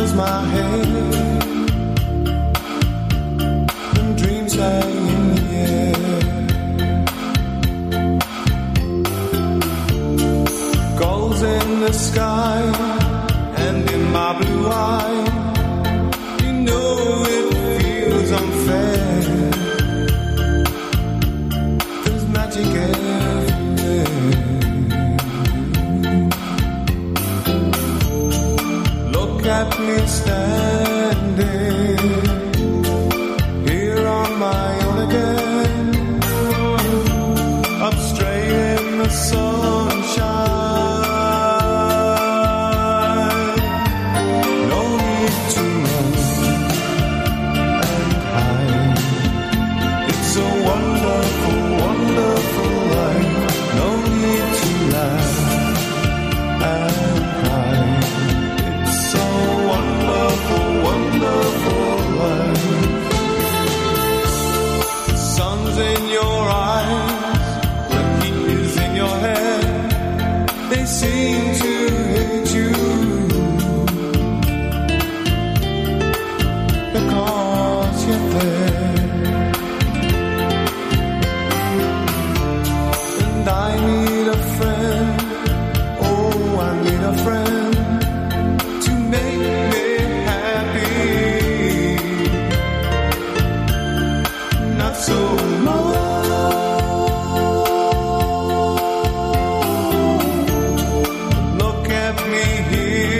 fills my head and dreams hang in the air. Goals in the sky and in my blue eye. got me stuck. in your eyes, the heat is in your head. They seem to hate you. Because you're there. And I need a friend. Oh, I need a friend. to make me happy. Not so here